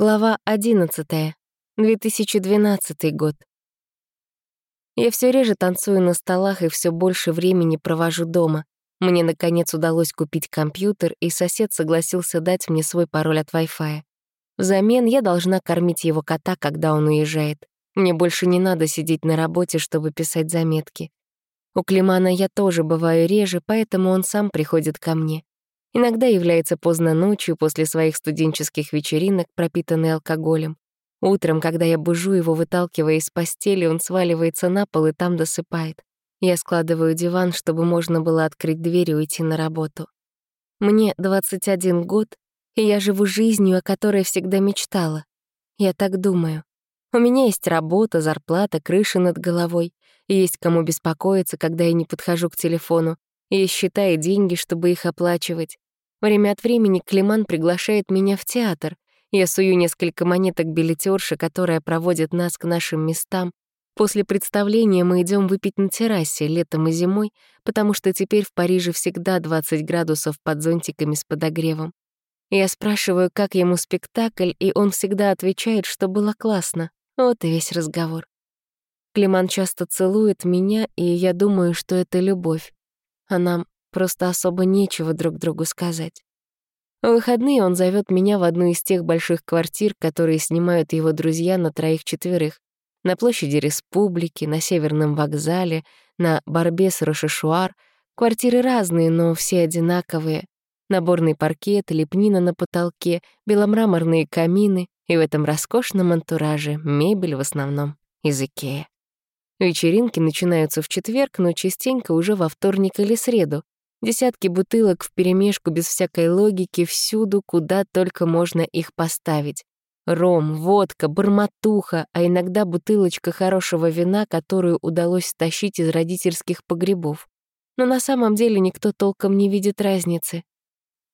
Глава 11. 2012 год. Я все реже танцую на столах и все больше времени провожу дома. Мне, наконец, удалось купить компьютер, и сосед согласился дать мне свой пароль от Wi-Fi. Взамен я должна кормить его кота, когда он уезжает. Мне больше не надо сидеть на работе, чтобы писать заметки. У Климана я тоже бываю реже, поэтому он сам приходит ко мне. Иногда является поздно ночью после своих студенческих вечеринок, пропитанный алкоголем. Утром, когда я бужу его, выталкивая из постели, он сваливается на пол и там досыпает. Я складываю диван, чтобы можно было открыть дверь и уйти на работу. Мне 21 год, и я живу жизнью, о которой всегда мечтала. Я так думаю. У меня есть работа, зарплата, крыша над головой. Есть кому беспокоиться, когда я не подхожу к телефону. И деньги, чтобы их оплачивать. Время от времени Климан приглашает меня в театр. Я сую несколько монеток билетерши, которая проводит нас к нашим местам. После представления мы идем выпить на террасе летом и зимой, потому что теперь в Париже всегда 20 градусов под зонтиками с подогревом. Я спрашиваю, как ему спектакль, и он всегда отвечает, что было классно. Вот и весь разговор. Климан часто целует меня, и я думаю, что это любовь а нам просто особо нечего друг другу сказать. В выходные он зовет меня в одну из тех больших квартир, которые снимают его друзья на троих-четверых. На площади Республики, на Северном вокзале, на Барбес-Рошешуар. Квартиры разные, но все одинаковые. Наборный паркет, лепнина на потолке, беломраморные камины и в этом роскошном антураже мебель в основном из Икея. Вечеринки начинаются в четверг, но частенько уже во вторник или среду. Десятки бутылок вперемешку без всякой логики всюду, куда только можно их поставить. Ром, водка, бормотуха, а иногда бутылочка хорошего вина, которую удалось стащить из родительских погребов. Но на самом деле никто толком не видит разницы.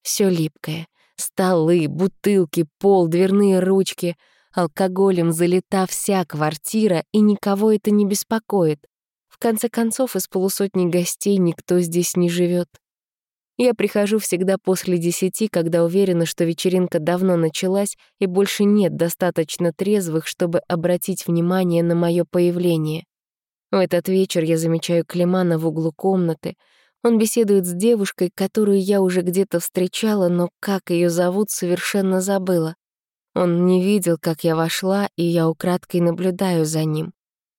Все липкое. Столы, бутылки, пол, дверные ручки — Алкоголем залита вся квартира, и никого это не беспокоит. В конце концов, из полусотни гостей никто здесь не живет. Я прихожу всегда после десяти, когда уверена, что вечеринка давно началась и больше нет достаточно трезвых, чтобы обратить внимание на мое появление. В этот вечер я замечаю Климана в углу комнаты. Он беседует с девушкой, которую я уже где-то встречала, но как ее зовут, совершенно забыла. Он не видел, как я вошла, и я украдкой наблюдаю за ним.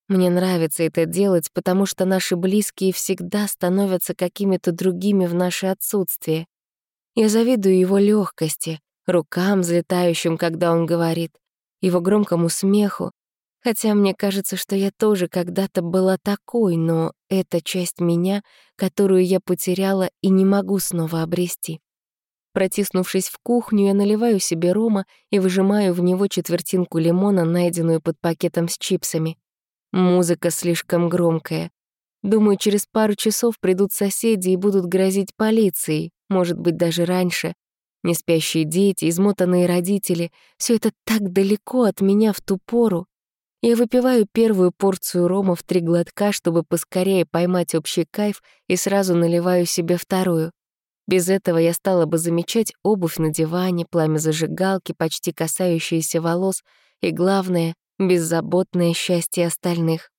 Мне нравится это делать, потому что наши близкие всегда становятся какими-то другими в наше отсутствие. Я завидую его легкости, рукам, взлетающим, когда он говорит, его громкому смеху, хотя мне кажется, что я тоже когда-то была такой, но это часть меня, которую я потеряла и не могу снова обрести. Протиснувшись в кухню, я наливаю себе рома и выжимаю в него четвертинку лимона, найденную под пакетом с чипсами. Музыка слишком громкая. Думаю, через пару часов придут соседи и будут грозить полицией, может быть, даже раньше. Неспящие дети, измотанные родители — все это так далеко от меня в ту пору. Я выпиваю первую порцию рома в три глотка, чтобы поскорее поймать общий кайф, и сразу наливаю себе вторую. Без этого я стала бы замечать обувь на диване, пламя зажигалки, почти касающиеся волос, и, главное, беззаботное счастье остальных.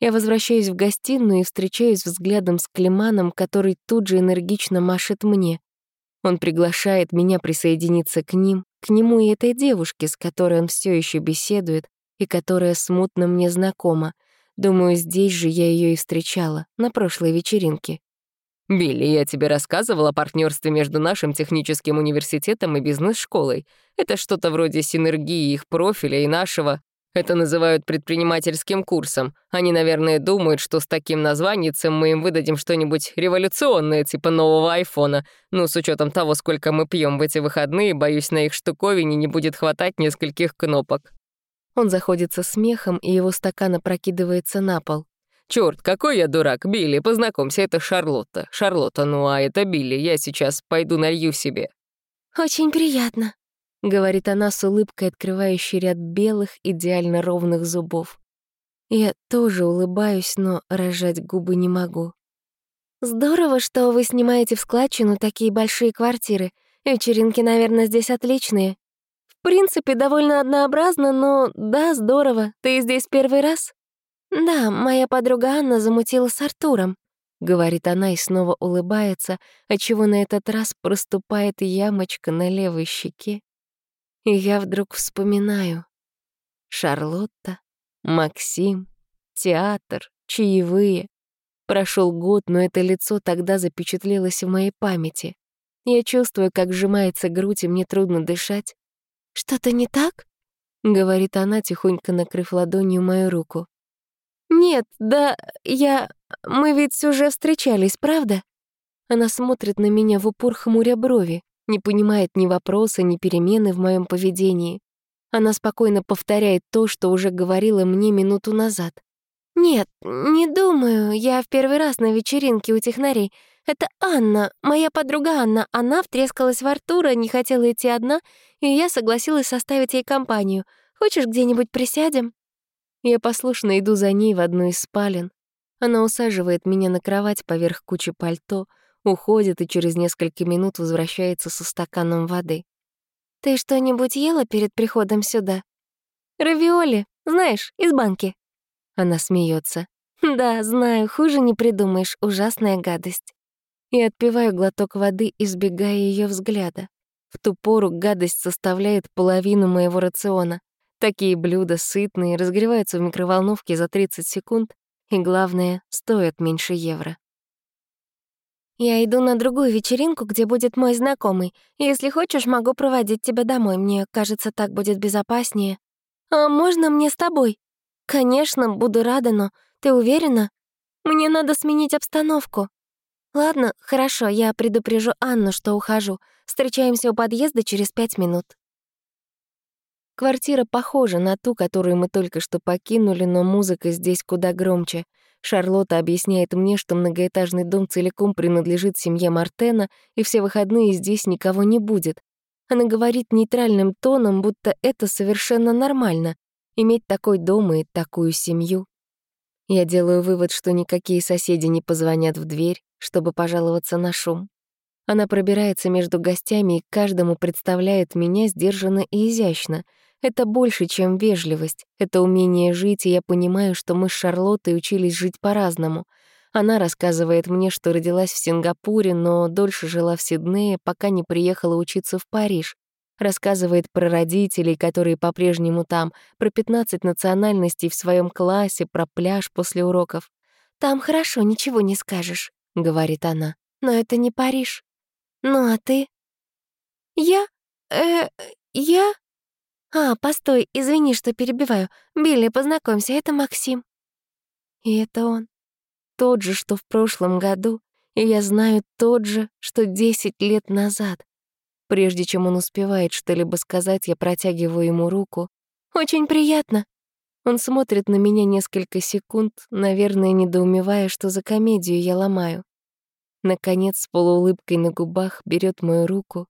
Я возвращаюсь в гостиную и встречаюсь взглядом с Климаном, который тут же энергично машет мне. Он приглашает меня присоединиться к ним, к нему и этой девушке, с которой он все еще беседует и которая смутно мне знакома. Думаю, здесь же я ее и встречала, на прошлой вечеринке. «Билли, я тебе рассказывал о партнерстве между нашим техническим университетом и бизнес-школой. Это что-то вроде синергии их профиля и нашего. Это называют предпринимательским курсом. Они, наверное, думают, что с таким названием мы им выдадим что-нибудь революционное, типа нового айфона. Ну, с учетом того, сколько мы пьем в эти выходные, боюсь, на их штуковине не будет хватать нескольких кнопок». Он заходится смехом, и его стакан опрокидывается на пол. Черт, какой я дурак, Билли, познакомься, это Шарлотта. Шарлотта, ну а это Билли, я сейчас пойду налью себе». «Очень приятно», — говорит она с улыбкой, открывающей ряд белых, идеально ровных зубов. Я тоже улыбаюсь, но рожать губы не могу. «Здорово, что вы снимаете в складчину такие большие квартиры. Вечеринки, наверное, здесь отличные». принципе, довольно однообразно, но да, здорово. Ты здесь первый раз?» «Да, моя подруга Анна замутила с Артуром», — говорит она и снова улыбается, отчего на этот раз проступает ямочка на левой щеке. И я вдруг вспоминаю. Шарлотта, Максим, театр, чаевые. Прошел год, но это лицо тогда запечатлелось в моей памяти. Я чувствую, как сжимается грудь, и мне трудно дышать. «Что-то не так?» — говорит она, тихонько накрыв ладонью мою руку. «Нет, да, я... Мы ведь уже встречались, правда?» Она смотрит на меня в упор хмуря брови, не понимает ни вопроса, ни перемены в моем поведении. Она спокойно повторяет то, что уже говорила мне минуту назад. «Нет, не думаю. Я в первый раз на вечеринке у технарей. Это Анна, моя подруга Анна. Она втрескалась в Артура, не хотела идти одна, и я согласилась составить ей компанию. Хочешь, где-нибудь присядем?» Я послушно иду за ней в одну из спален. Она усаживает меня на кровать поверх кучи пальто, уходит и через несколько минут возвращается со стаканом воды. «Ты что-нибудь ела перед приходом сюда?» «Равиоли, знаешь, из банки». Она смеется. «Да, знаю, хуже не придумаешь, ужасная гадость». И отпиваю глоток воды, избегая ее взгляда. В ту пору гадость составляет половину моего рациона. Такие блюда сытные, разогреваются в микроволновке за 30 секунд и, главное, стоят меньше евро. «Я иду на другую вечеринку, где будет мой знакомый. Если хочешь, могу проводить тебя домой. Мне кажется, так будет безопаснее. А можно мне с тобой?» «Конечно, буду рада, но ты уверена? Мне надо сменить обстановку». «Ладно, хорошо, я предупрежу Анну, что ухожу. Встречаемся у подъезда через пять минут». Квартира похожа на ту, которую мы только что покинули, но музыка здесь куда громче. Шарлотта объясняет мне, что многоэтажный дом целиком принадлежит семье Мартена, и все выходные здесь никого не будет. Она говорит нейтральным тоном, будто это совершенно нормально иметь такой дом и такую семью. Я делаю вывод, что никакие соседи не позвонят в дверь, чтобы пожаловаться на шум. Она пробирается между гостями и каждому представляет меня сдержанно и изящно. Это больше, чем вежливость. Это умение жить, и я понимаю, что мы с Шарлоттой учились жить по-разному. Она рассказывает мне, что родилась в Сингапуре, но дольше жила в Сиднее, пока не приехала учиться в Париж. Рассказывает про родителей, которые по-прежнему там, про 15 национальностей в своем классе, про пляж после уроков. «Там хорошо, ничего не скажешь», — говорит она. «Но это не Париж. Ну а ты?» «Я? Э, я?» «А, постой, извини, что перебиваю. Билли, познакомься, это Максим». И это он. Тот же, что в прошлом году, и я знаю тот же, что 10 лет назад. Прежде чем он успевает что-либо сказать, я протягиваю ему руку. «Очень приятно». Он смотрит на меня несколько секунд, наверное, недоумевая, что за комедию я ломаю. Наконец, с полуулыбкой на губах берет мою руку.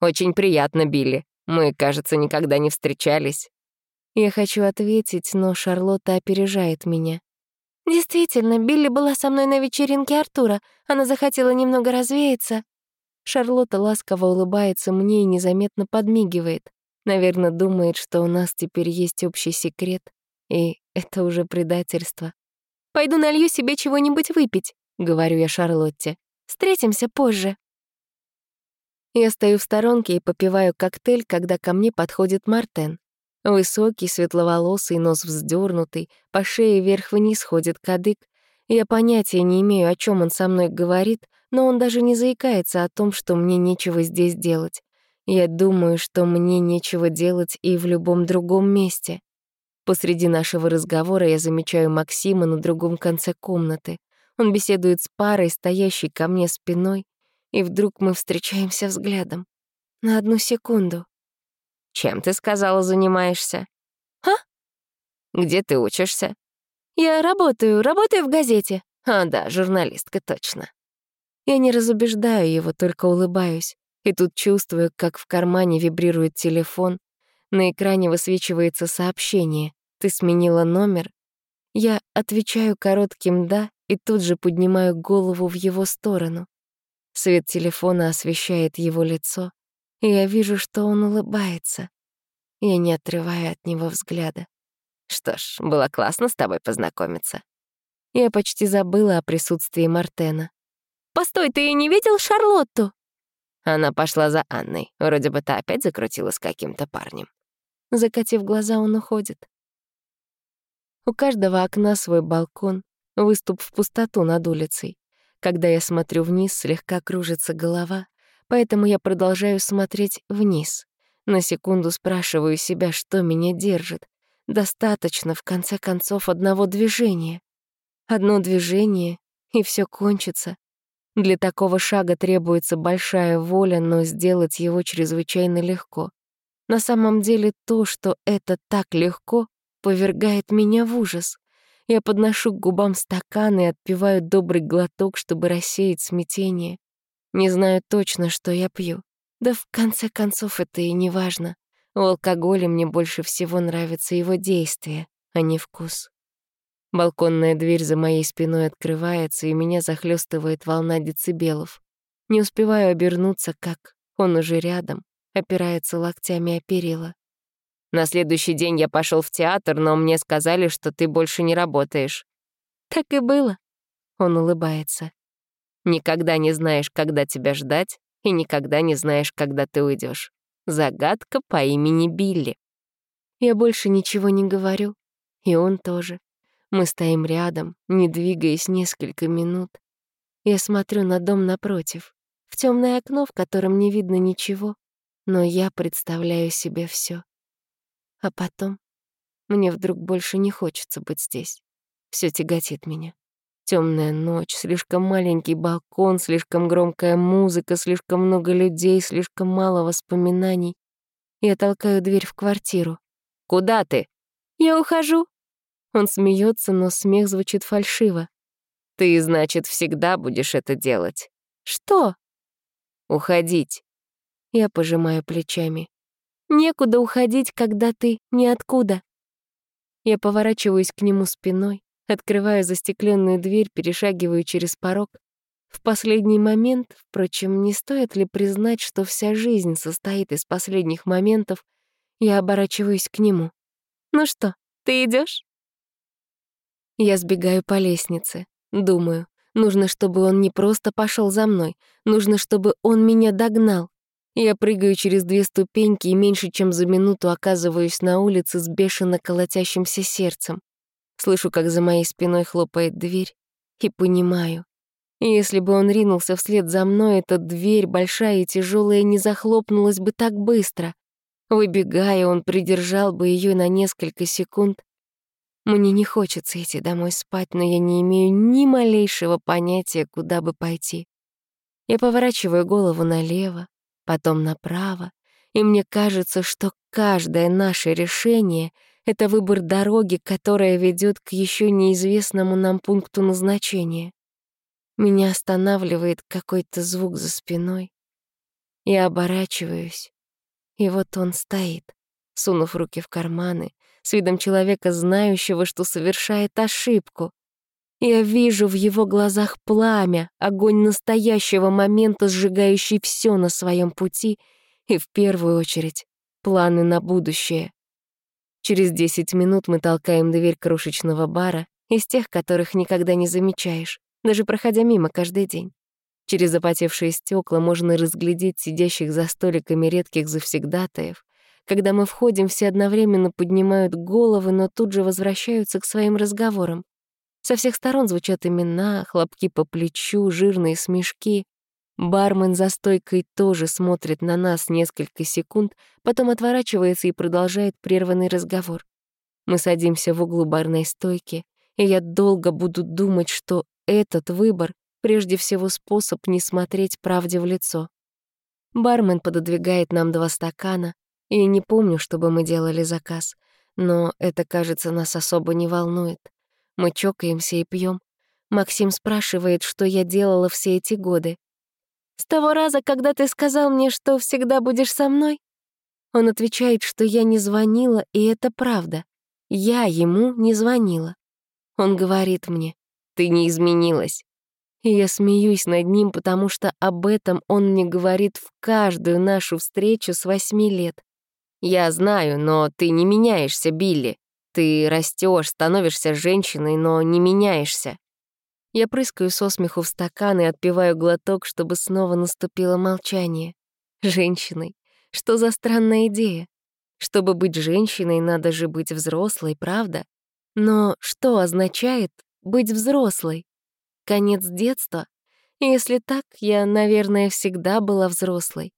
«Очень приятно, Билли. Мы, кажется, никогда не встречались». Я хочу ответить, но Шарлотта опережает меня. «Действительно, Билли была со мной на вечеринке Артура. Она захотела немного развеяться. Шарлотта ласково улыбается мне и незаметно подмигивает. Наверное, думает, что у нас теперь есть общий секрет, и это уже предательство. «Пойду налью себе чего-нибудь выпить», — говорю я Шарлотте. «Встретимся позже». Я стою в сторонке и попиваю коктейль, когда ко мне подходит Мартен. Высокий, светловолосый, нос вздернутый, по шее вверх-вниз ходит кадык. Я понятия не имею, о чем он со мной говорит, но он даже не заикается о том, что мне нечего здесь делать. Я думаю, что мне нечего делать и в любом другом месте. Посреди нашего разговора я замечаю Максима на другом конце комнаты. Он беседует с парой, стоящей ко мне спиной, и вдруг мы встречаемся взглядом. На одну секунду. «Чем ты, сказала, занимаешься?» «А?» «Где ты учишься?» «Я работаю, работаю в газете». «А, да, журналистка, точно». Я не разубеждаю его, только улыбаюсь. И тут чувствую, как в кармане вибрирует телефон. На экране высвечивается сообщение. «Ты сменила номер?» Я отвечаю коротким «да» и тут же поднимаю голову в его сторону. Свет телефона освещает его лицо, и я вижу, что он улыбается. Я не отрываю от него взгляда. Что ж, было классно с тобой познакомиться. Я почти забыла о присутствии Мартена. «Постой, ты не видел Шарлотту?» Она пошла за Анной. Вроде бы та опять закрутила с каким-то парнем. Закатив глаза, он уходит. У каждого окна свой балкон, выступ в пустоту над улицей. Когда я смотрю вниз, слегка кружится голова, поэтому я продолжаю смотреть вниз. На секунду спрашиваю себя, что меня держит. Достаточно, в конце концов, одного движения. Одно движение, и все кончится. Для такого шага требуется большая воля, но сделать его чрезвычайно легко. На самом деле то, что это так легко, повергает меня в ужас. Я подношу к губам стакан и отпиваю добрый глоток, чтобы рассеять смятение. Не знаю точно, что я пью. Да в конце концов это и не важно. У алкоголя мне больше всего нравится его действие, а не вкус. Балконная дверь за моей спиной открывается, и меня захлестывает волна децибелов. Не успеваю обернуться, как он уже рядом, опирается локтями о перила. На следующий день я пошел в театр, но мне сказали, что ты больше не работаешь. Так и было. Он улыбается. Никогда не знаешь, когда тебя ждать, и никогда не знаешь, когда ты уйдешь. Загадка по имени Билли. Я больше ничего не говорю, и он тоже. Мы стоим рядом, не двигаясь несколько минут. Я смотрю на дом напротив, в темное окно, в котором не видно ничего, но я представляю себе все. А потом мне вдруг больше не хочется быть здесь. Все тяготит меня. Темная ночь, слишком маленький балкон, слишком громкая музыка, слишком много людей, слишком мало воспоминаний. Я толкаю дверь в квартиру. «Куда ты?» «Я ухожу». Он смеется, но смех звучит фальшиво. «Ты, значит, всегда будешь это делать?» «Что?» «Уходить». Я пожимаю плечами. Некуда уходить, когда ты ниоткуда. Я поворачиваюсь к нему спиной, открываю застекленную дверь, перешагиваю через порог. В последний момент, впрочем, не стоит ли признать, что вся жизнь состоит из последних моментов, я оборачиваюсь к нему. «Ну что, ты идешь? Я сбегаю по лестнице, думаю, нужно, чтобы он не просто пошел за мной, нужно, чтобы он меня догнал. Я прыгаю через две ступеньки и меньше чем за минуту оказываюсь на улице с бешено колотящимся сердцем. Слышу, как за моей спиной хлопает дверь, и понимаю. Если бы он ринулся вслед за мной, эта дверь, большая и тяжелая, не захлопнулась бы так быстро. Выбегая, он придержал бы ее на несколько секунд. Мне не хочется идти домой спать, но я не имею ни малейшего понятия, куда бы пойти. Я поворачиваю голову налево, потом направо, и мне кажется, что каждое наше решение — это выбор дороги, которая ведет к еще неизвестному нам пункту назначения. Меня останавливает какой-то звук за спиной. Я оборачиваюсь, и вот он стоит, сунув руки в карманы, с видом человека, знающего, что совершает ошибку. Я вижу в его глазах пламя, огонь настоящего момента, сжигающий все на своем пути, и в первую очередь планы на будущее. Через десять минут мы толкаем дверь крошечного бара, из тех, которых никогда не замечаешь, даже проходя мимо каждый день. Через запотевшие стекла можно разглядеть сидящих за столиками редких завсегдатаев. Когда мы входим, все одновременно поднимают головы, но тут же возвращаются к своим разговорам. Со всех сторон звучат имена, хлопки по плечу, жирные смешки. Бармен за стойкой тоже смотрит на нас несколько секунд, потом отворачивается и продолжает прерванный разговор. Мы садимся в углу барной стойки, и я долго буду думать, что этот выбор прежде всего способ не смотреть правде в лицо. Бармен пододвигает нам два стакана, и не помню, чтобы мы делали заказ, но это, кажется, нас особо не волнует. Мы чокаемся и пьем. Максим спрашивает, что я делала все эти годы. «С того раза, когда ты сказал мне, что всегда будешь со мной?» Он отвечает, что я не звонила, и это правда. Я ему не звонила. Он говорит мне, «Ты не изменилась». И я смеюсь над ним, потому что об этом он мне говорит в каждую нашу встречу с восьми лет. Я знаю, но ты не меняешься, Билли. Ты растешь, становишься женщиной, но не меняешься. Я прыскаю со смеху в стакан и отпиваю глоток, чтобы снова наступило молчание. Женщиной. Что за странная идея? Чтобы быть женщиной, надо же быть взрослой, правда? Но что означает быть взрослой? Конец детства? Если так, я, наверное, всегда была взрослой.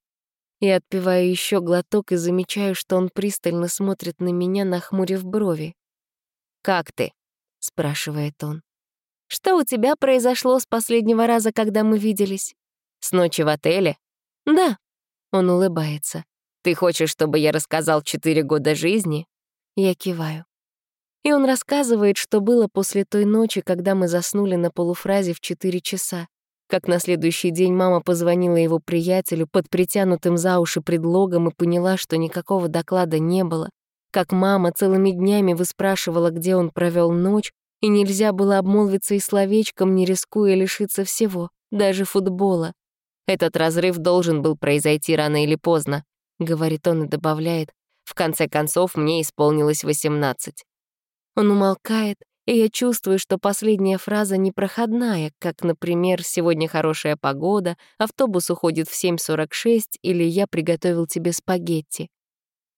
Я отпиваю еще глоток и замечаю, что он пристально смотрит на меня, нахмурив брови. «Как ты?» — спрашивает он. «Что у тебя произошло с последнего раза, когда мы виделись?» «С ночи в отеле?» «Да», — он улыбается. «Ты хочешь, чтобы я рассказал четыре года жизни?» Я киваю. И он рассказывает, что было после той ночи, когда мы заснули на полуфразе в четыре часа как на следующий день мама позвонила его приятелю под притянутым за уши предлогом и поняла, что никакого доклада не было, как мама целыми днями выспрашивала, где он провел ночь, и нельзя было обмолвиться и словечком, не рискуя лишиться всего, даже футбола. «Этот разрыв должен был произойти рано или поздно», — говорит он и добавляет. «В конце концов, мне исполнилось 18». Он умолкает, и я чувствую, что последняя фраза непроходная, как, например, «сегодня хорошая погода», «автобус уходит в 7.46» или «я приготовил тебе спагетти».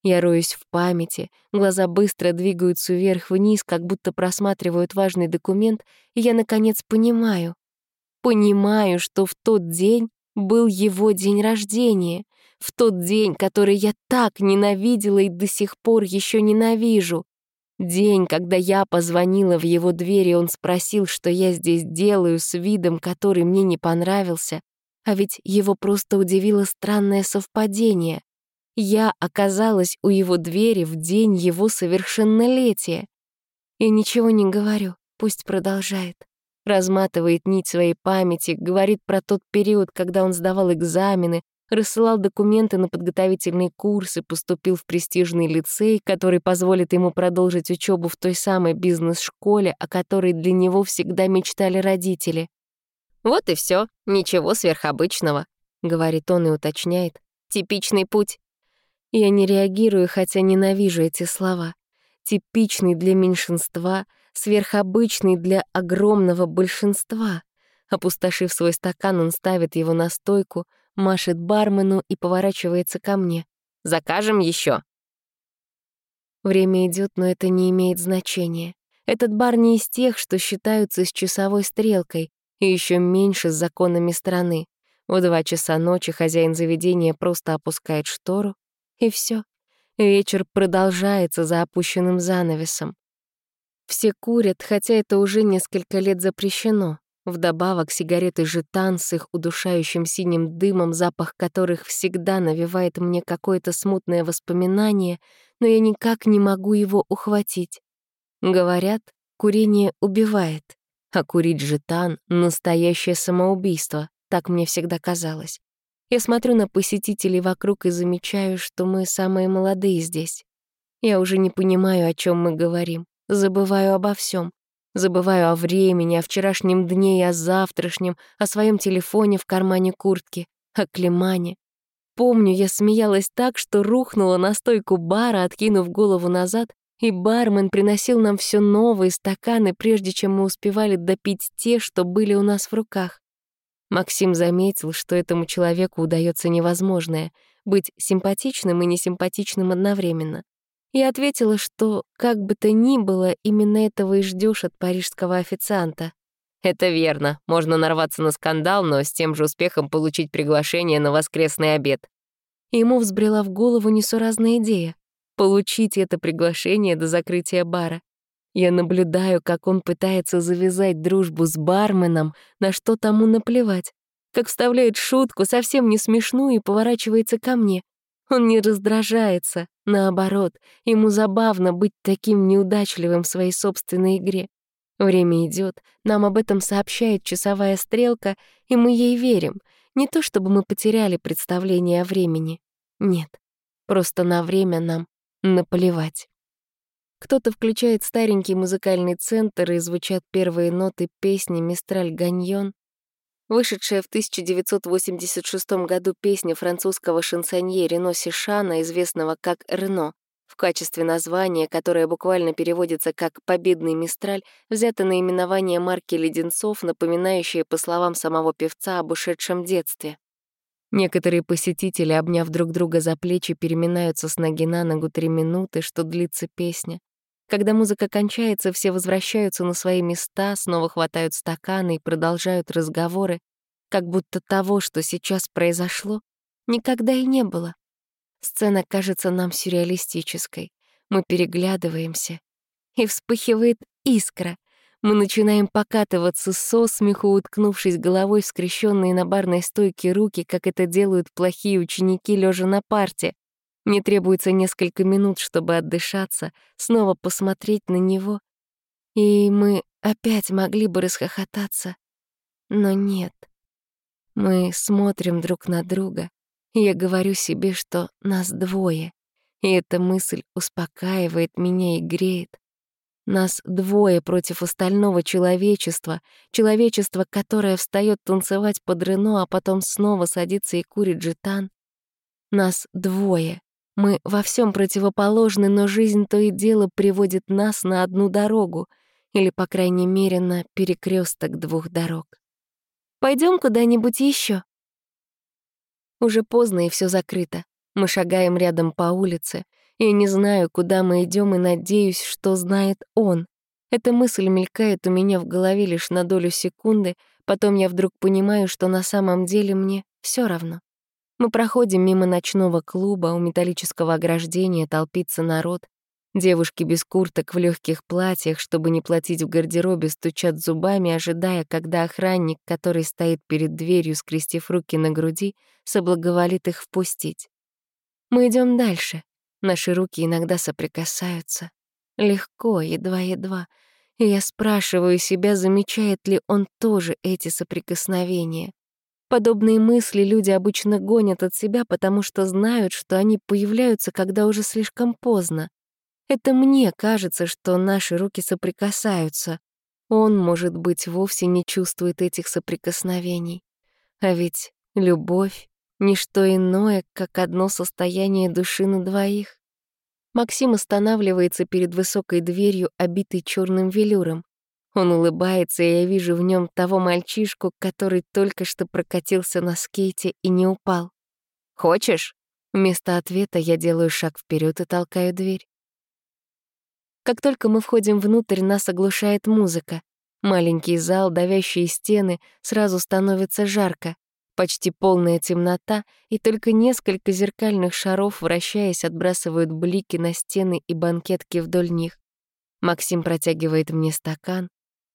Я роюсь в памяти, глаза быстро двигаются вверх-вниз, как будто просматривают важный документ, и я, наконец, понимаю. Понимаю, что в тот день был его день рождения, в тот день, который я так ненавидела и до сих пор еще ненавижу. День, когда я позвонила в его дверь, и он спросил, что я здесь делаю с видом, который мне не понравился, а ведь его просто удивило странное совпадение. Я оказалась у его двери в день его совершеннолетия. И ничего не говорю, пусть продолжает. Разматывает нить своей памяти, говорит про тот период, когда он сдавал экзамены, рассылал документы на подготовительные курсы, поступил в престижный лицей, который позволит ему продолжить учебу в той самой бизнес-школе, о которой для него всегда мечтали родители. «Вот и все, ничего сверхобычного», — говорит он и уточняет. «Типичный путь». Я не реагирую, хотя ненавижу эти слова. Типичный для меньшинства, сверхобычный для огромного большинства. Опустошив свой стакан, он ставит его на стойку — машет бармену и поворачивается ко мне. «Закажем еще. Время идет, но это не имеет значения. Этот бар не из тех, что считаются с часовой стрелкой, и еще меньше с законами страны. В два часа ночи хозяин заведения просто опускает штору, и все. Вечер продолжается за опущенным занавесом. Все курят, хотя это уже несколько лет запрещено. Вдобавок сигареты жетан с их удушающим синим дымом, запах которых всегда навевает мне какое-то смутное воспоминание, но я никак не могу его ухватить. Говорят, курение убивает, а курить жетан — настоящее самоубийство, так мне всегда казалось. Я смотрю на посетителей вокруг и замечаю, что мы самые молодые здесь. Я уже не понимаю, о чем мы говорим, забываю обо всем. Забываю о времени, о вчерашнем дне и о завтрашнем, о своем телефоне в кармане куртки, о Климане. Помню, я смеялась так, что рухнула на стойку бара, откинув голову назад, и бармен приносил нам все новые стаканы, прежде чем мы успевали допить те, что были у нас в руках. Максим заметил, что этому человеку удается невозможное — быть симпатичным и несимпатичным одновременно. Я ответила, что, как бы то ни было, именно этого и ждешь от парижского официанта. «Это верно. Можно нарваться на скандал, но с тем же успехом получить приглашение на воскресный обед». Ему взбрела в голову несуразная идея — получить это приглашение до закрытия бара. Я наблюдаю, как он пытается завязать дружбу с барменом, на что тому наплевать, как вставляет шутку, совсем не смешную, и поворачивается ко мне. Он не раздражается, наоборот, ему забавно быть таким неудачливым в своей собственной игре. Время идет, нам об этом сообщает часовая стрелка, и мы ей верим. Не то чтобы мы потеряли представление о времени. Нет, просто на время нам наплевать. Кто-то включает старенький музыкальный центр, и звучат первые ноты песни «Мистраль Ганьон». Вышедшая в 1986 году песня французского шансонье Рено Сишана, известного как «Рено», в качестве названия, которое буквально переводится как «победный мистраль», взято наименование марки леденцов, напоминающее, по словам самого певца, об ушедшем детстве. Некоторые посетители, обняв друг друга за плечи, переминаются с ноги на ногу три минуты, что длится песня. Когда музыка кончается, все возвращаются на свои места, снова хватают стаканы и продолжают разговоры, как будто того, что сейчас произошло, никогда и не было. Сцена кажется нам сюрреалистической. Мы переглядываемся, и вспыхивает искра — мы начинаем покатываться со смеху, уткнувшись головой в скрещенные на барной стойке руки, как это делают плохие ученики, лежа на парте. Мне требуется несколько минут, чтобы отдышаться, снова посмотреть на него. И мы опять могли бы расхохотаться. Но нет. Мы смотрим друг на друга, и я говорю себе, что нас двое. И эта мысль успокаивает меня и греет. Нас двое против остального человечества, человечество, которое встает танцевать под Рено, а потом снова садится и курит джетан. Нас двое. Мы во всем противоположны, но жизнь то и дело приводит нас на одну дорогу, или, по крайней мере, на перекресток двух дорог. Пойдем куда-нибудь еще. Уже поздно и все закрыто. Мы шагаем рядом по улице — я не знаю, куда мы идем, и надеюсь, что знает он. Эта мысль мелькает у меня в голове лишь на долю секунды, потом я вдруг понимаю, что на самом деле мне все равно. Мы проходим мимо ночного клуба, у металлического ограждения толпится народ. Девушки без курток в легких платьях, чтобы не платить в гардеробе, стучат зубами, ожидая, когда охранник, который стоит перед дверью, скрестив руки на груди, соблаговолит их впустить. Мы идем дальше. Наши руки иногда соприкасаются. Легко, едва-едва. И я спрашиваю себя, замечает ли он тоже эти соприкосновения. Подобные мысли люди обычно гонят от себя, потому что знают, что они появляются, когда уже слишком поздно. Это мне кажется, что наши руки соприкасаются. Он, может быть, вовсе не чувствует этих соприкосновений. А ведь любовь Ничто иное, как одно состояние души на двоих. Максим останавливается перед высокой дверью, обитой черным велюром. Он улыбается, и я вижу в нем того мальчишку, который только что прокатился на скейте и не упал. «Хочешь?» Вместо ответа я делаю шаг вперед и толкаю дверь. Как только мы входим внутрь, нас оглушает музыка. Маленький зал, давящие стены, сразу становится жарко. Почти полная темнота, и только несколько зеркальных шаров, вращаясь, отбрасывают блики на стены и банкетки вдоль них. Максим протягивает мне стакан.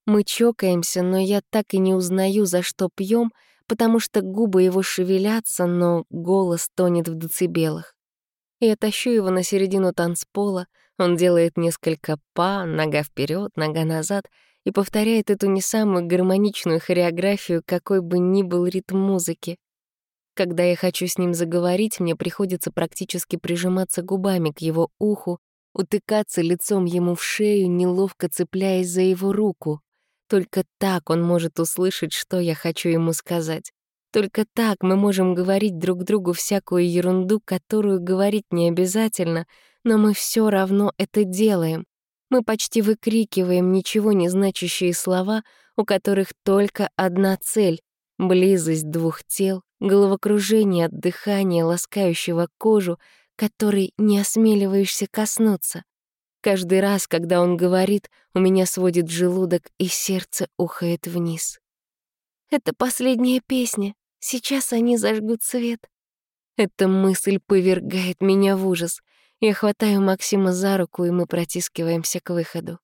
Мы чокаемся, но я так и не узнаю, за что пьем, потому что губы его шевелятся, но голос тонет в децибелах. Я тащу его на середину танцпола, он делает несколько па, нога вперед, нога назад — и повторяет эту не самую гармоничную хореографию, какой бы ни был ритм музыки. Когда я хочу с ним заговорить, мне приходится практически прижиматься губами к его уху, утыкаться лицом ему в шею, неловко цепляясь за его руку. Только так он может услышать, что я хочу ему сказать. Только так мы можем говорить друг другу всякую ерунду, которую говорить не обязательно, но мы все равно это делаем. Мы почти выкрикиваем ничего не значащие слова, у которых только одна цель — близость двух тел, головокружение от дыхания, ласкающего кожу, которой не осмеливаешься коснуться. Каждый раз, когда он говорит, у меня сводит желудок, и сердце ухает вниз. Это последняя песня. Сейчас они зажгут свет. Эта мысль повергает меня в ужас — я хватаю Максима за руку, и мы протискиваемся к выходу.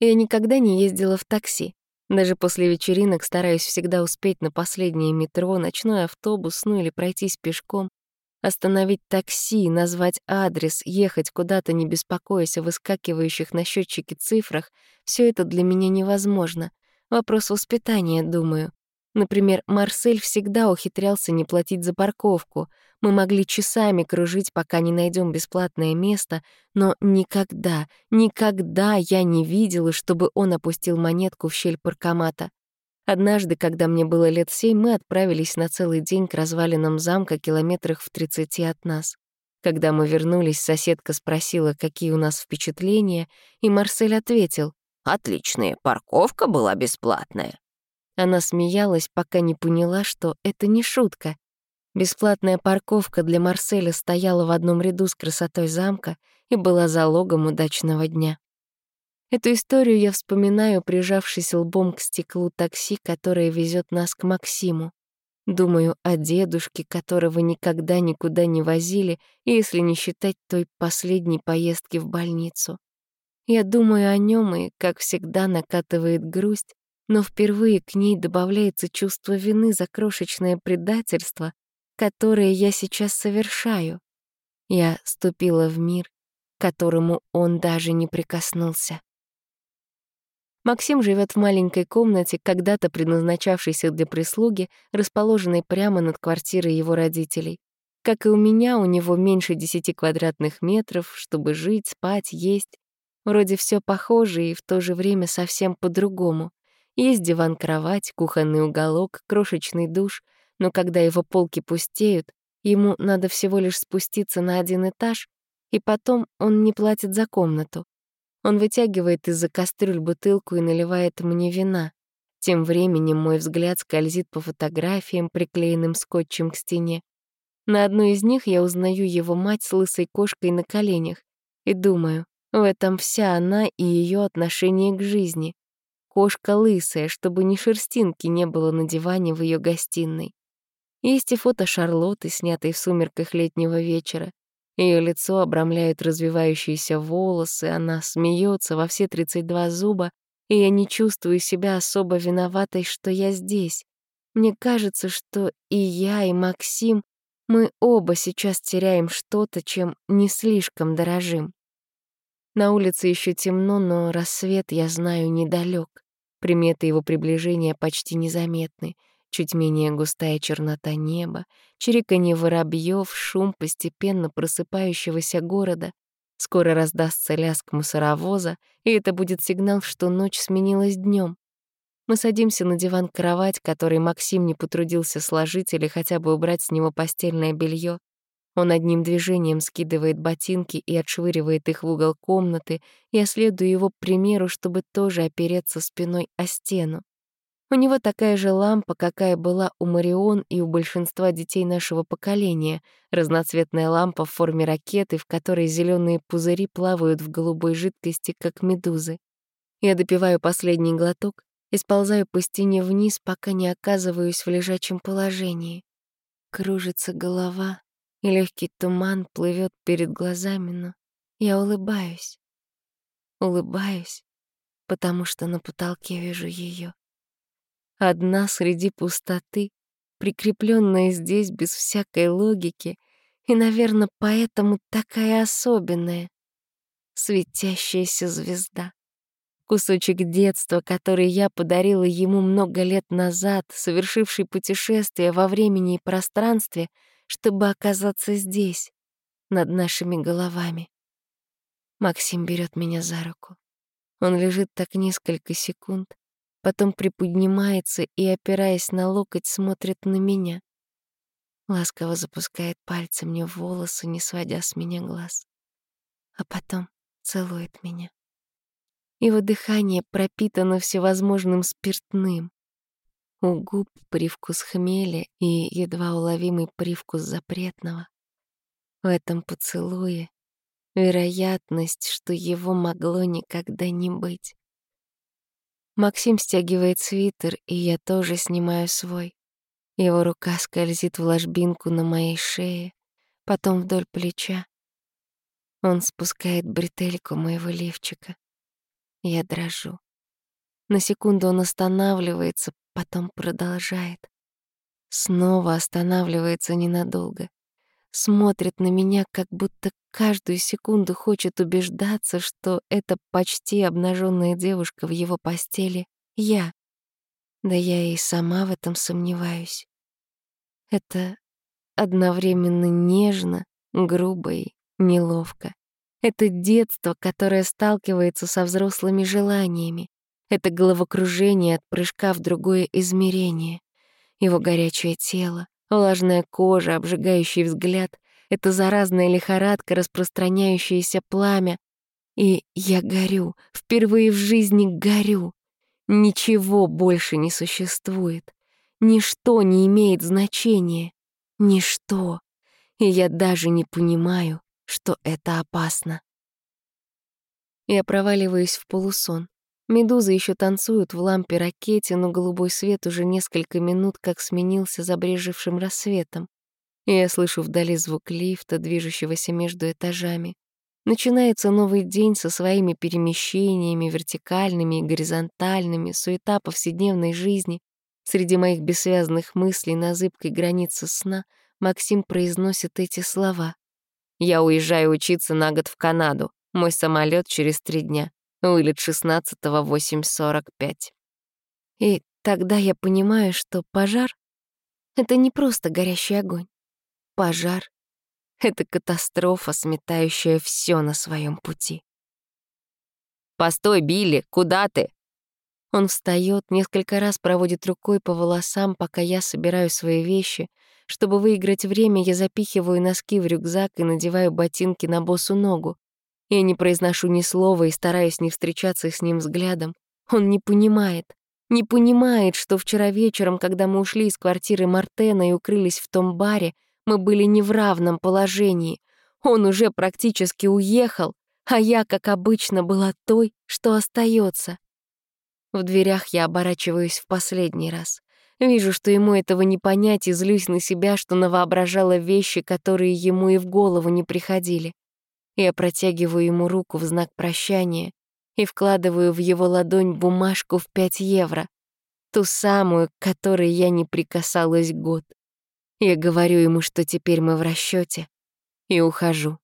Я никогда не ездила в такси. Даже после вечеринок стараюсь всегда успеть на последнее метро, ночной автобус, ну или пройтись пешком. Остановить такси, назвать адрес, ехать куда-то, не беспокоясь о выскакивающих на счетчике цифрах — все это для меня невозможно. Вопрос воспитания, думаю. Например, Марсель всегда ухитрялся не платить за парковку. Мы могли часами кружить, пока не найдем бесплатное место, но никогда, никогда я не видела, чтобы он опустил монетку в щель паркомата. Однажды, когда мне было лет семь, мы отправились на целый день к развалинам замка километрах в тридцати от нас. Когда мы вернулись, соседка спросила, какие у нас впечатления, и Марсель ответил, «Отличная, парковка была бесплатная». Она смеялась, пока не поняла, что это не шутка. Бесплатная парковка для Марселя стояла в одном ряду с красотой замка и была залогом удачного дня. Эту историю я вспоминаю, прижавшись лбом к стеклу такси, которое везет нас к Максиму. Думаю о дедушке, которого никогда никуда не возили, если не считать той последней поездки в больницу. Я думаю о нем и, как всегда, накатывает грусть, но впервые к ней добавляется чувство вины за крошечное предательство, которые я сейчас совершаю. Я ступила в мир, которому он даже не прикоснулся. Максим живет в маленькой комнате, когда-то предназначавшейся для прислуги, расположенной прямо над квартирой его родителей. Как и у меня, у него меньше 10 квадратных метров, чтобы жить, спать, есть. Вроде все похоже и в то же время совсем по-другому. Есть диван-кровать, кухонный уголок, крошечный душ — но когда его полки пустеют, ему надо всего лишь спуститься на один этаж, и потом он не платит за комнату. Он вытягивает из-за кастрюль бутылку и наливает мне вина. Тем временем мой взгляд скользит по фотографиям, приклеенным скотчем к стене. На одной из них я узнаю его мать с лысой кошкой на коленях и думаю, в этом вся она и ее отношение к жизни. Кошка лысая, чтобы ни шерстинки не было на диване в ее гостиной. Есть и фото Шарлотты, снятые в сумерках летнего вечера. Ее лицо обрамляют развивающиеся волосы, она смеется во все 32 зуба, и я не чувствую себя особо виноватой, что я здесь. Мне кажется, что и я, и Максим, мы оба сейчас теряем что-то, чем не слишком дорожим. На улице еще темно, но рассвет, я знаю, недалек. Приметы его приближения почти незаметны чуть менее густая чернота неба, чириканье воробьев, шум постепенно просыпающегося города. Скоро раздастся лязг мусоровоза, и это будет сигнал, что ночь сменилась днем. Мы садимся на диван-кровать, который Максим не потрудился сложить или хотя бы убрать с него постельное белье. Он одним движением скидывает ботинки и отшвыривает их в угол комнаты. Я следую его примеру, чтобы тоже опереться спиной о стену. У него такая же лампа, какая была у Марион и у большинства детей нашего поколения, разноцветная лампа в форме ракеты, в которой зеленые пузыри плавают в голубой жидкости, как медузы. Я допиваю последний глоток и сползаю по стене вниз, пока не оказываюсь в лежачем положении. Кружится голова, и легкий туман плывет перед глазами, но я улыбаюсь. Улыбаюсь, потому что на потолке вижу ее одна среди пустоты, прикрепленная здесь без всякой логики, и, наверное, поэтому такая особенная. Светящаяся звезда. Кусочек детства, который я подарила ему много лет назад, совершивший путешествие во времени и пространстве, чтобы оказаться здесь, над нашими головами. Максим берет меня за руку. Он лежит так несколько секунд, потом приподнимается и, опираясь на локоть, смотрит на меня. Ласково запускает пальцы мне в волосы, не сводя с меня глаз. А потом целует меня. Его дыхание пропитано всевозможным спиртным. У губ привкус хмеля и едва уловимый привкус запретного. В этом поцелуе вероятность, что его могло никогда не быть. Максим стягивает свитер, и я тоже снимаю свой. Его рука скользит в ложбинку на моей шее, потом вдоль плеча. Он спускает бретельку моего лифчика. Я дрожу. На секунду он останавливается, потом продолжает. Снова останавливается ненадолго смотрит на меня, как будто каждую секунду хочет убеждаться, что эта почти обнаженная девушка в его постели — я. Да я и сама в этом сомневаюсь. Это одновременно нежно, грубо и неловко. Это детство, которое сталкивается со взрослыми желаниями. Это головокружение от прыжка в другое измерение. Его горячее тело, влажная кожа, обжигающий взгляд — это заразная лихорадка, распространяющееся пламя. И я горю, впервые в жизни горю. Ничего больше не существует. Ничто не имеет значения. Ничто. И я даже не понимаю, что это опасно. Я проваливаюсь в полусон. Медузы еще танцуют в лампе ракете, но голубой свет уже несколько минут как сменился забрежевшим рассветом. И я слышу вдали звук лифта, движущегося между этажами. Начинается новый день со своими перемещениями, вертикальными и горизонтальными, суета повседневной жизни. Среди моих бессвязных мыслей на зыбкой границе сна Максим произносит эти слова. «Я уезжаю учиться на год в Канаду. Мой самолет через три дня. Вылет 16-го 8.45». И тогда я понимаю, что пожар — это не просто горящий огонь. Пожар это катастрофа, сметающая все на своем пути. «Постой, Билли, куда ты?» Он встает, несколько раз проводит рукой по волосам, пока я собираю свои вещи. Чтобы выиграть время, я запихиваю носки в рюкзак и надеваю ботинки на босу ногу. Я не произношу ни слова и стараюсь не встречаться с ним взглядом. Он не понимает. Не понимает, что вчера вечером, когда мы ушли из квартиры Мартена и укрылись в том баре, мы были не в равном положении. Он уже практически уехал, а я, как обычно, была той, что остается. В дверях я оборачиваюсь в последний раз. Вижу, что ему этого не понять, и злюсь на себя, что навоображала вещи, которые ему и в голову не приходили. Я протягиваю ему руку в знак прощания и вкладываю в его ладонь бумажку в 5 евро, ту самую, к которой я не прикасалась год. Я говорю ему, что теперь мы в расчете, и ухожу.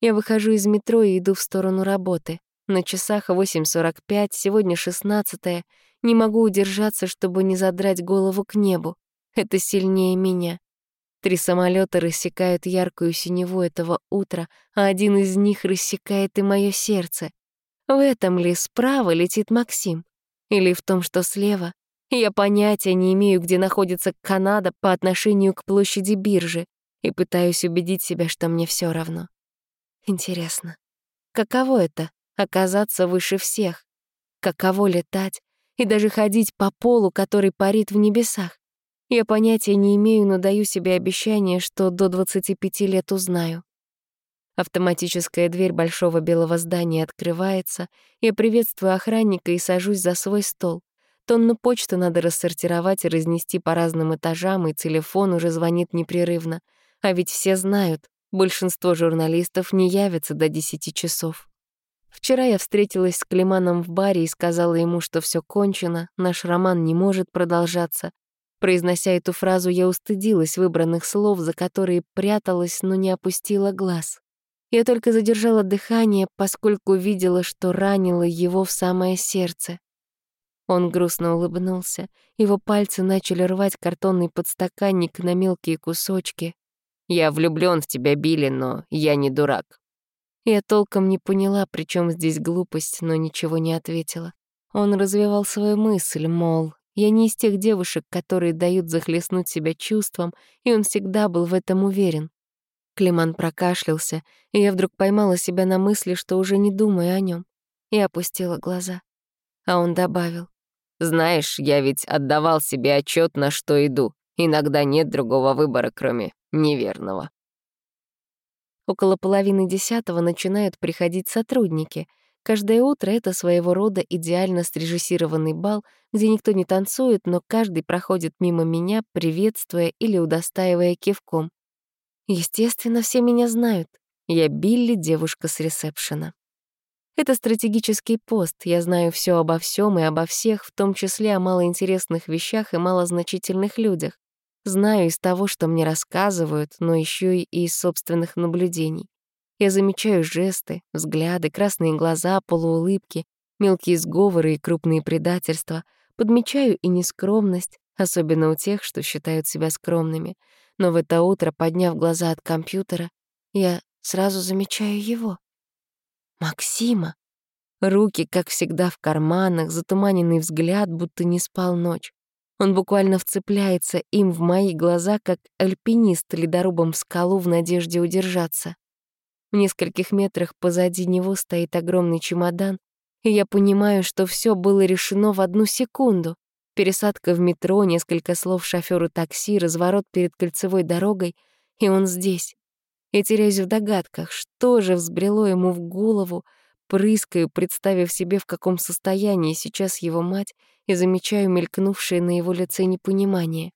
Я выхожу из метро и иду в сторону работы. На часах 8.45, сегодня 16 Не могу удержаться, чтобы не задрать голову к небу. Это сильнее меня. Три самолета рассекают яркую синеву этого утра, а один из них рассекает и мое сердце. В этом ли справа летит Максим? Или в том, что слева я понятия не имею, где находится Канада по отношению к площади биржи, и пытаюсь убедить себя, что мне все равно. Интересно, каково это — оказаться выше всех? Каково летать и даже ходить по полу, который парит в небесах? Я понятия не имею, но даю себе обещание, что до 25 лет узнаю. Автоматическая дверь большого белого здания открывается, я приветствую охранника и сажусь за свой стол. Тонну почты надо рассортировать и разнести по разным этажам, и телефон уже звонит непрерывно. А ведь все знают, большинство журналистов не явятся до 10 часов. Вчера я встретилась с Климаном в баре и сказала ему, что все кончено, наш роман не может продолжаться. Произнося эту фразу, я устыдилась выбранных слов, за которые пряталась, но не опустила глаз. Я только задержала дыхание, поскольку видела, что ранила его в самое сердце. Он грустно улыбнулся. Его пальцы начали рвать картонный подстаканник на мелкие кусочки. «Я влюблён в тебя, Билли, но я не дурак». Я толком не поняла, при чем здесь глупость, но ничего не ответила. Он развивал свою мысль, мол, я не из тех девушек, которые дают захлестнуть себя чувством, и он всегда был в этом уверен. Климан прокашлялся, и я вдруг поймала себя на мысли, что уже не думаю о нем, и опустила глаза. А он добавил. Знаешь, я ведь отдавал себе отчет, на что иду. Иногда нет другого выбора, кроме неверного. Около половины десятого начинают приходить сотрудники. Каждое утро это своего рода идеально срежиссированный бал, где никто не танцует, но каждый проходит мимо меня, приветствуя или удостаивая кивком. Естественно, все меня знают. Я Билли, девушка с ресепшена. Это стратегический пост, я знаю все обо всем и обо всех, в том числе о малоинтересных вещах и малозначительных людях. Знаю из того, что мне рассказывают, но еще и из собственных наблюдений. Я замечаю жесты, взгляды, красные глаза, полуулыбки, мелкие сговоры и крупные предательства, подмечаю и нескромность, особенно у тех, что считают себя скромными. Но в это утро, подняв глаза от компьютера, я сразу замечаю его. Максима. Руки, как всегда, в карманах, затуманенный взгляд, будто не спал ночь. Он буквально вцепляется им в мои глаза, как альпинист ледорубом в скалу в надежде удержаться. В нескольких метрах позади него стоит огромный чемодан, и я понимаю, что все было решено в одну секунду. Пересадка в метро, несколько слов шофёру такси, разворот перед кольцевой дорогой, и он здесь. Я теряюсь в догадках, что же взбрело ему в голову, прыскаю, представив себе, в каком состоянии сейчас его мать, и замечаю мелькнувшее на его лице непонимание.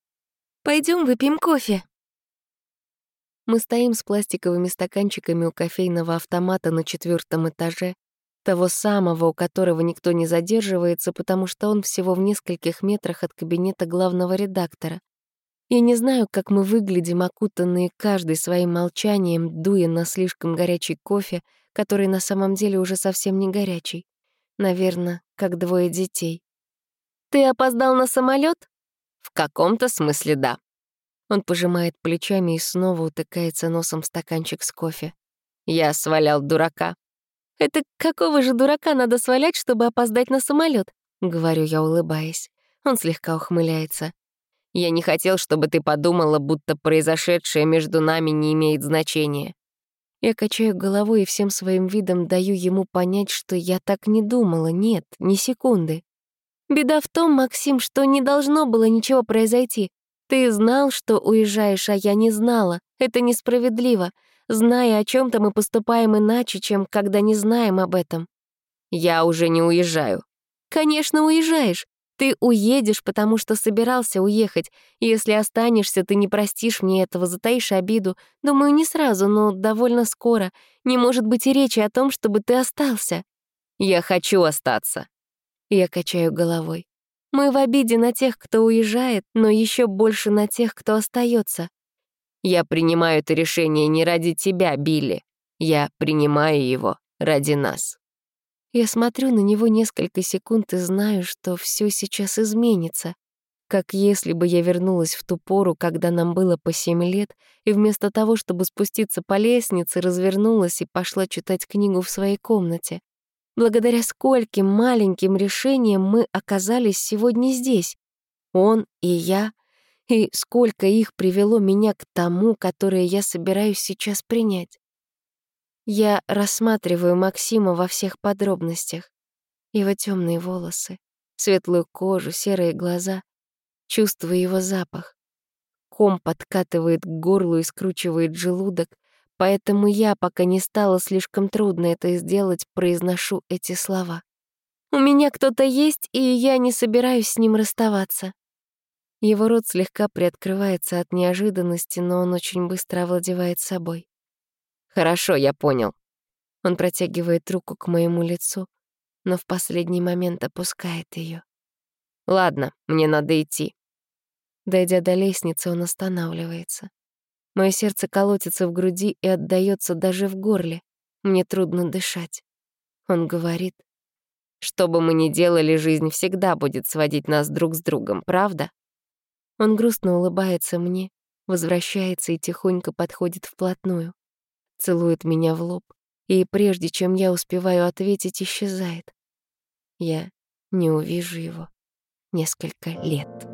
Пойдем выпьем кофе», мы стоим с пластиковыми стаканчиками у кофейного автомата на четвертом этаже, того самого, у которого никто не задерживается, потому что он всего в нескольких метрах от кабинета главного редактора. Я не знаю, как мы выглядим, окутанные каждый своим молчанием, дуя на слишком горячий кофе, который на самом деле уже совсем не горячий. Наверное, как двое детей. «Ты опоздал на самолет? «В каком-то смысле да», он пожимает плечами и снова утыкается носом в стаканчик с кофе. Я свалял дурака. «Это какого же дурака надо свалять, чтобы опоздать на самолет? говорю я, улыбаясь. Он слегка ухмыляется. «Я не хотел, чтобы ты подумала, будто произошедшее между нами не имеет значения». Я качаю головой и всем своим видом даю ему понять, что я так не думала, нет, ни секунды. Беда в том, Максим, что не должно было ничего произойти. Ты знал, что уезжаешь, а я не знала. Это несправедливо. Зная о чем то мы поступаем иначе, чем когда не знаем об этом. Я уже не уезжаю. Конечно, уезжаешь. Ты уедешь, потому что собирался уехать. Если останешься, ты не простишь мне этого, затаишь обиду. Думаю, не сразу, но довольно скоро. Не может быть и речи о том, чтобы ты остался. Я хочу остаться. Я качаю головой. Мы в обиде на тех, кто уезжает, но еще больше на тех, кто остается. Я принимаю это решение не ради тебя, Билли. Я принимаю его ради нас. Я смотрю на него несколько секунд и знаю, что все сейчас изменится. Как если бы я вернулась в ту пору, когда нам было по семь лет, и вместо того, чтобы спуститься по лестнице, развернулась и пошла читать книгу в своей комнате. Благодаря скольким маленьким решениям мы оказались сегодня здесь. Он и я. И сколько их привело меня к тому, которое я собираюсь сейчас принять. Я рассматриваю Максима во всех подробностях. Его темные волосы, светлую кожу, серые глаза. Чувствую его запах. Ком подкатывает к горлу и скручивает желудок — Поэтому я, пока не стало слишком трудно это сделать, произношу эти слова. «У меня кто-то есть, и я не собираюсь с ним расставаться». Его рот слегка приоткрывается от неожиданности, но он очень быстро овладевает собой. «Хорошо, я понял». Он протягивает руку к моему лицу, но в последний момент опускает ее. «Ладно, мне надо идти». Дойдя до лестницы, он останавливается. Мое сердце колотится в груди и отдаётся даже в горле. Мне трудно дышать. Он говорит, что бы мы ни делали, жизнь всегда будет сводить нас друг с другом, правда? Он грустно улыбается мне, возвращается и тихонько подходит вплотную, целует меня в лоб, и прежде чем я успеваю ответить, исчезает. Я не увижу его несколько лет.